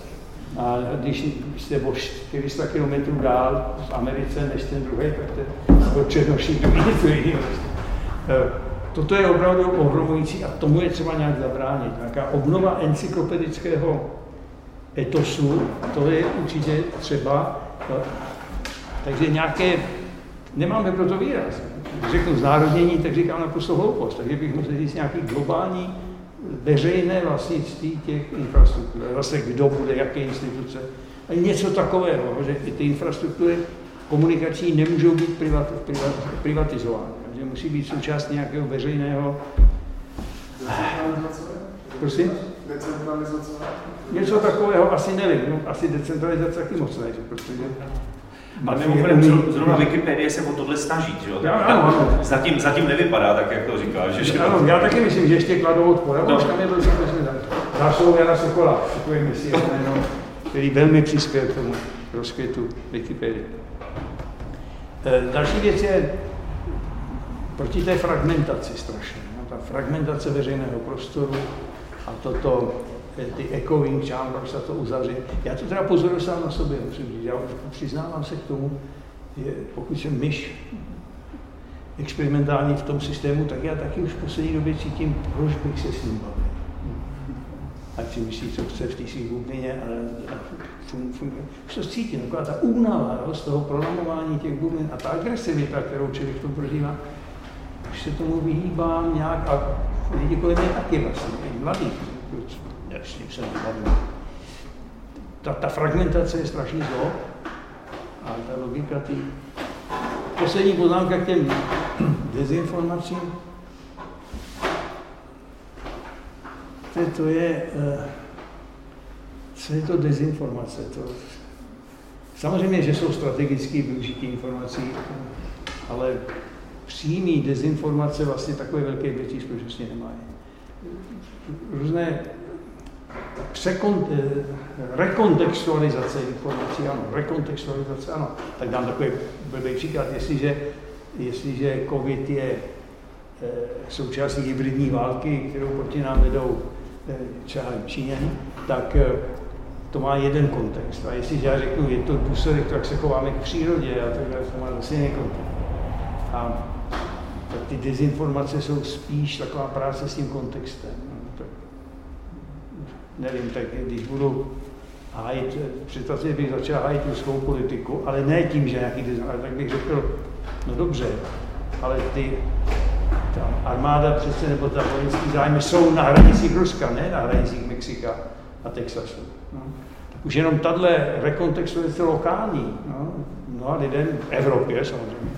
B: A když jste o 400 km dál v Americe než ten druhý, tak to je černoší něco jiného. Toto je opravdu ohromující a tomu je třeba nějak zabránit. Nějaká obnova encyklopedického etosu, to je určitě třeba. Takže nějaké, nemáme proto výraz. Když řeknu znárodnění, tak říkám naprosto hloupost. Takže bych musel říct nějaký globální veřejné vlastnictví těch infrastruktur. Vlastně kdo bude, jaké instituce. A něco takového, že i ty infrastruktury komunikační nemůžou být privat, privat, privatizovány. Takže musí být součást nějakého veřejného... Prosím?
G: Decentralizace?
B: Něco takového asi nevím, no, asi decentralizace taky moc ne, protože
A: a mimochodem, zrovna Wikipedie se o tohle snaží, že jo?
B: Ano, ano.
A: Zatím, zatím nevypadá tak, jak to říká. Že,
B: ano, já taky myslím, že ještě kladou odpor. No. Už tam je to, že Zásou Jana Sokola, takový misi, který velmi přispěl k tomu rozkvětu Wikipedie. E, další věc je proti té fragmentaci strašně. No, ta fragmentace veřejného prostoru a toto ty echoing chamber se to uzavře. Já to teda pozoruju sám na sobě, musím říct. Já přiznávám se k tomu, že pokud jsem myš experimentální v tom systému, tak já taky už v poslední době cítím, proč bych se s ním bavil. Ať si myslí, co chce v té svých bublině, ale fun, fun, už to cítím, taková ta únava jo, z toho prolamování těch bublin a ta agresivita, kterou člověk v tom prožívá, už se tomu vyhýbám nějak a lidi kolem mě taky vlastně, mladí, s tím se nebavím. Ta, ta fragmentace je strašný zlo a ta logika ty... Poslední poznámka k těm dezinformacím. To, je, eh, co je to dezinformace? To, samozřejmě, že jsou strategické využití informací, ale přímý dezinformace vlastně takové velké větší společnosti nemají. Různé překon, eh, rekontextualizace informací, ano, rekontextualizace, ano. Tak dám takový blbý příklad, jestliže, jestliže COVID je eh, součástí hybridní války, kterou proti nám vedou eh, Číňani, tak to má jeden kontext. A jestliže já řeknu, je to důsledek, jak se chováme k přírodě, a tak to má zase jiný kontext. A ty dezinformace jsou spíš taková práce s tím kontextem nevím, tak když budu hájit, představte, bych začal hájit ruskou politiku, ale ne tím, že nějaký ale tak bych řekl, no dobře, ale ty, ta armáda přece, nebo ta vojenský zájmy jsou na hranicích Ruska, ne na hranicích Mexika a Texasu. No. Už jenom tahle rekontextualizace lokální, no, no a lidem v Evropě samozřejmě,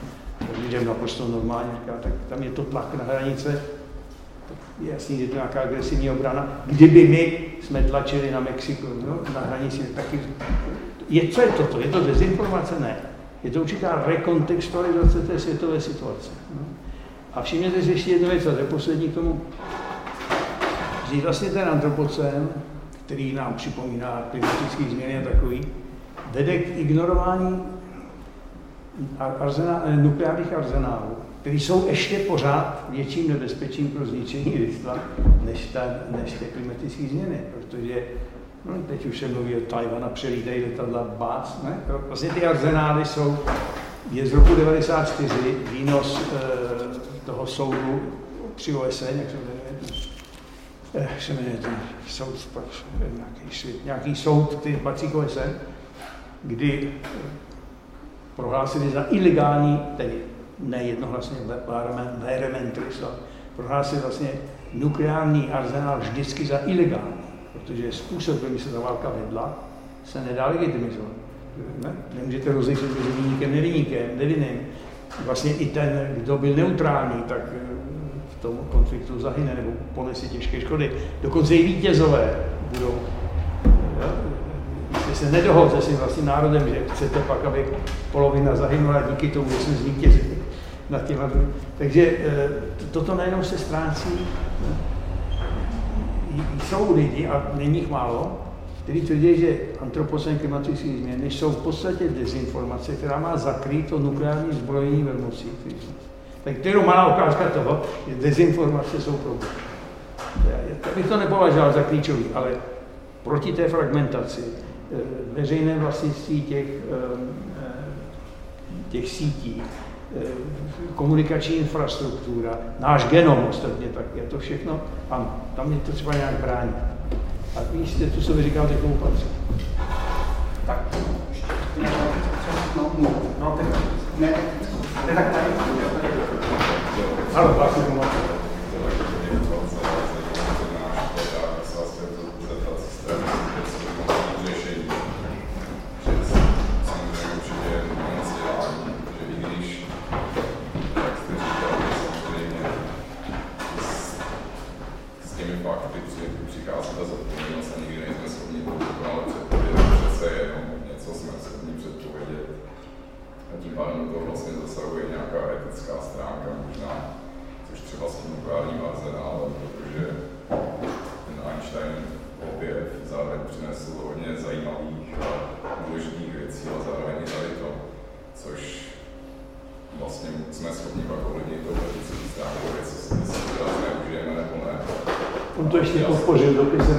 B: lidem naprosto normálně říká, tak tam je to tlak na hranice, jasný, že to nějaká agresivní obrana. Kdyby my jsme tlačili na Mexiko, no, na hranici, taky... Je, co je toto? Je to dezinformace? Ne. Je to určitá rekontextualizace té světové situace. No. A všimněte si ještě jednu věc, a to je poslední k tomu. Že vlastně ten antropocén, který nám připomíná klimatické změny a takový, vede k ignorování arzenál, nukleárních arzenálů, které jsou ještě pořád větším nebezpečím pro zničení lidstva než, ta, než ty klimatické změny, protože no, teď už se mluví o Tajvana, přelítají letadla Bác, ne? Vlastně ty arzenály jsou, je z roku 94 výnos e, toho soudu při OSN, jak se jmenuje, eh, se jmenuje ten soud, nějaký, nějaký soud, který patří k OSN, kdy prohlásili za ilegální, tedy nejednohlasně vehementris, prohlásili vlastně nukleární arzenál vždycky za ilegální, protože způsob, kterým se ta válka vedla, se nedá legitimizovat. Ne? Nemůžete rozlišit mezi vyníkem, nevyníkem, nevinným. Vlastně i ten, kdo byl neutrální, tak eh, v tom konfliktu zahyne nebo ponese těžké škody. Dokonce i vítězové budou vy se nedohodli s tím vlastním národem, že chcete pak, aby polovina zahynula díky tomu, že jsme zvítězili nad těma Takže eh, toto najednou se ztrácí. Jsou lidi, a není jich málo, kteří tvrdí, že antropocén klimatické změny jsou v podstatě dezinformace, která má zakrýt to nukleární zbrojení velmocí. Tak to je jenom malá ukázka toho, že dezinformace jsou problém. Já bych to nepovažoval za klíčový, ale proti té fragmentaci Eh, veřejné vlastnictví těch, eh, eh, těch sítí, komunikační infrastruktura, náš genom ostatně, tak je to všechno, ano, tam je to třeba nějak bránit. A víš, to, co vy říkáte, komu patří.
G: Tak, no, no, no, tak, ne, ne, tak tady.
B: Ano, tak si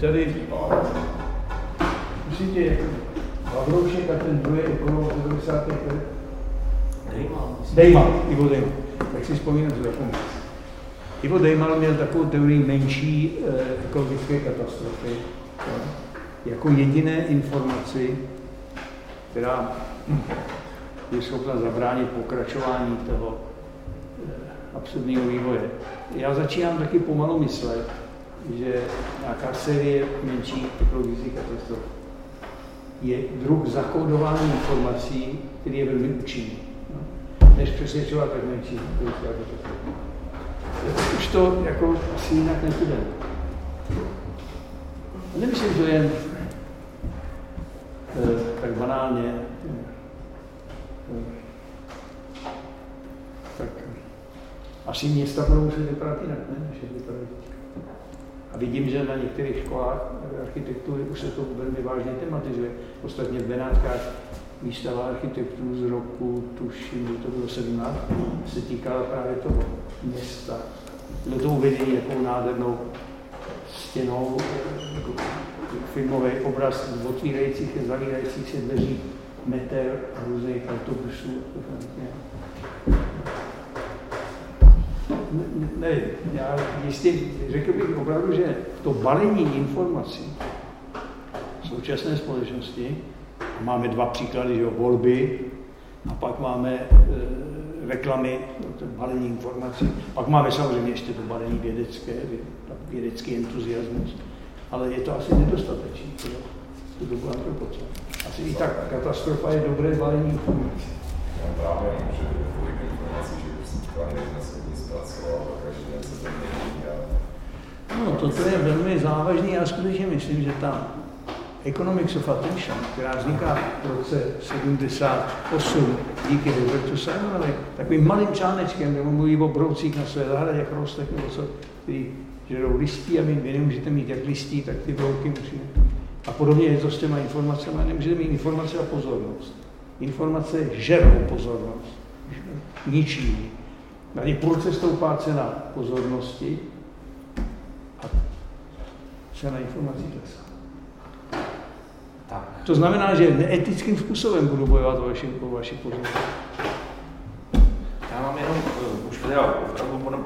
B: tady musíte Vavroušek a ten druhý okolo 90. let. Dejmal. Dejmal, Ivo Dejmal. Tak si vzpomínám, že zapomněl. Ivo Dejmal měl takovou teorii menší eh, ekologické katastrofy, jako jediné informaci, která je schopna zabránit pokračování toho eh, absurdního vývoje. Já začínám taky pomalu myslet, že nějaká série menších ekologických katastrof je druh zakódování informací, který je velmi účinný, než přesvědčovat tak menší ekologické katastrofy. Už to jako asi jinak nepůjde. Nemyslím to jen eh, tak banálně, eh, tak asi města budou muset vypadat jinak, ne, a vidím, že na některých školách architektury už se to velmi vážně tematizuje. Ostatně v Benátkách výstava architektů z roku, tuším, že to bylo 17, se týkala právě toho města. Bylo to jako nádhernou stěnou, jako filmový obraz otvírajících a zavírajících se dveří, meter různých autobusů. ne, já jistě řekl bych opravdu, že to balení informací v současné společnosti, máme dva příklady, že volby, a pak máme e, reklamy, to balení informací, pak máme samozřejmě ještě to balení vědecké, vědecký entuziasmus, ale je to asi nedostatečný pro tu dobu antropoce. Asi i tak katastrofa je dobré balení informací.
G: Já právě že tolik informací, že síťka nejsme schopni zpracovat a každý den se to mění.
B: No, toto je velmi závažný. Já skutečně myslím, že ta Economics of Attention, která vzniká v roce 78 díky Robertu Simonovi, takovým malým článečkem, kde mluví o broucích na své zahradě, chrostech nebo co, který žerou listí a vy, vy nemůžete mít jak listí, tak ty brouky musíme. A podobně je to s těma informacemi, nemůžete mít informace a pozornost. Informace žerou pozornost, ničí. Tady půlce stoupá cena pozornosti a cena informací klesá. To znamená, že neetickým způsobem budu bojovat o vaši, o vaši pozornost.
A: Já mám jenom, uh, už teda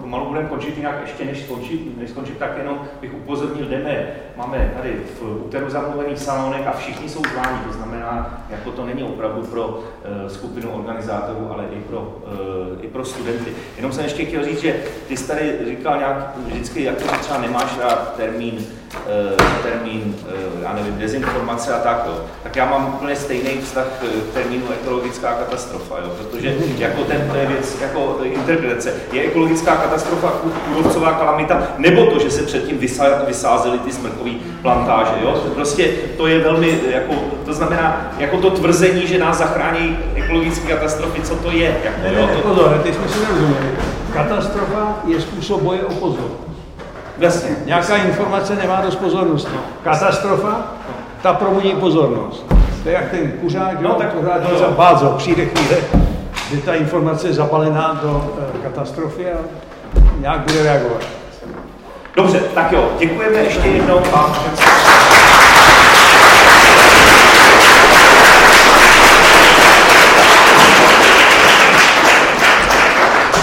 A: pomalu budeme končit, jinak ještě než skončit, než skončit, tak jenom bych upozornil, jdeme, máme tady v úteru zamluvený salonek a všichni jsou zváni, to znamená, jako to není opravdu pro uh, skupinu organizátorů, ale i pro, uh, i pro studenty. Jenom jsem ještě chtěl říct, že ty jsi tady říkal nějak vždycky, jako třeba nemáš rád termín Eh, termín, eh, já nevím, dezinformace a tak, jo. tak já mám úplně stejný vztah k termínu ekologická katastrofa, jo, protože jako ten, to je věc, jako interpretace. Je ekologická katastrofa kůrovcová kalamita, nebo to, že se předtím vysázely ty smrkové plantáže, jo? Prostě to je velmi, jako, to znamená, jako to tvrzení, že nás zachrání ekologické katastrofy, co to je? Jako,
B: ne, ne, ne, pozor, teď jsme si nerozuměli. Katastrofa je způsob boje o pozornost.
A: Jasně.
B: Nějaká informace nemá dost pozornosti. Katastrofa, ta probudí pozornost. To je jak ten kuřák, no, tak pořád no, za bázo, přijde chvíle, kdy ta informace je zapalená do e, katastrofy a nějak bude reagovat.
A: Dobře, tak jo, děkujeme ještě jednou a